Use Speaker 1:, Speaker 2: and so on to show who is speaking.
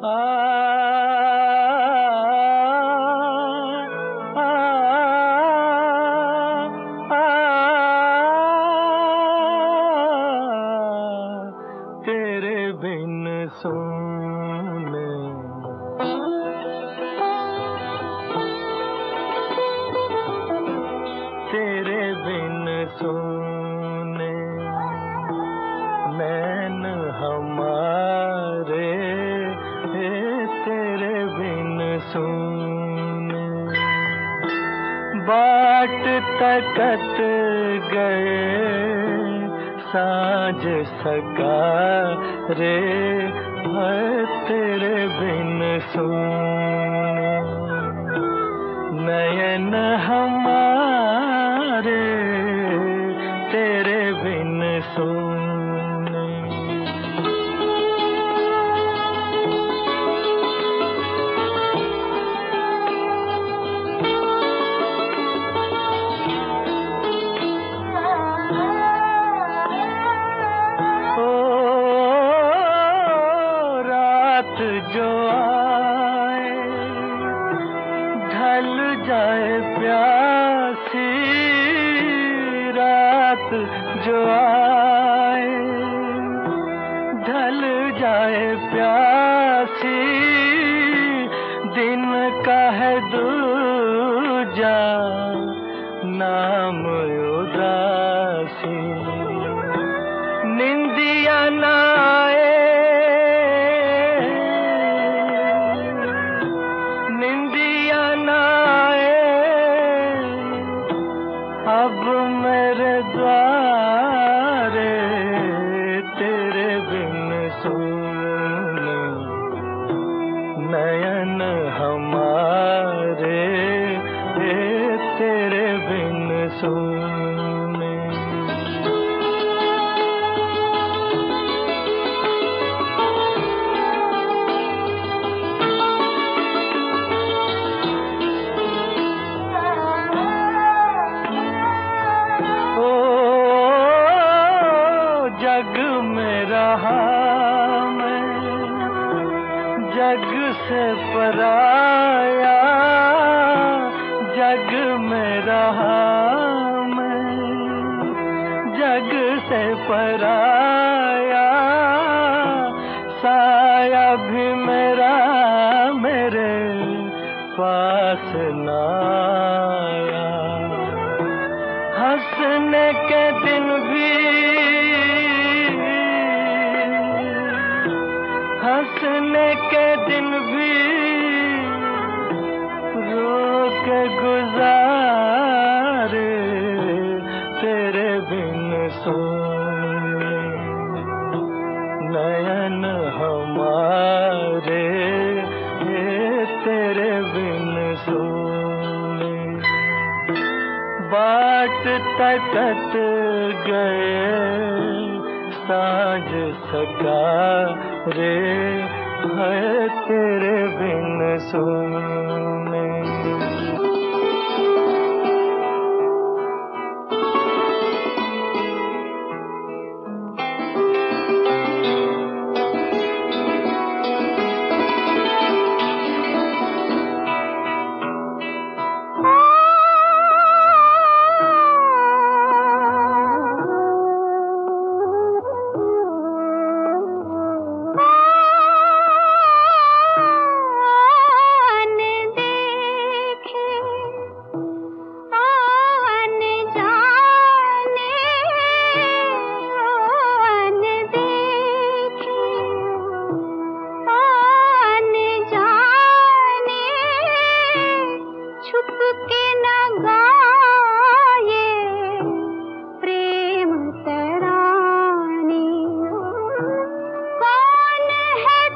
Speaker 1: Ah. बाट तकत गए साँझ सका रे तेरे बिन सुने। नयन हमारे जो आए, ढल जाए प्यासी रात जो आए, ढल जाए प्यासी दिन का है दूजा नाम। बिन ओ जग में रहा मैं जग से पराया जग में रहा मैं जग से पराया साया भी मेरा मेरे पास नाया बिन सोने नयन हमारे तेरे बिन सोने बाट तकत गए साँझ सका रे है तेरे बिन सुने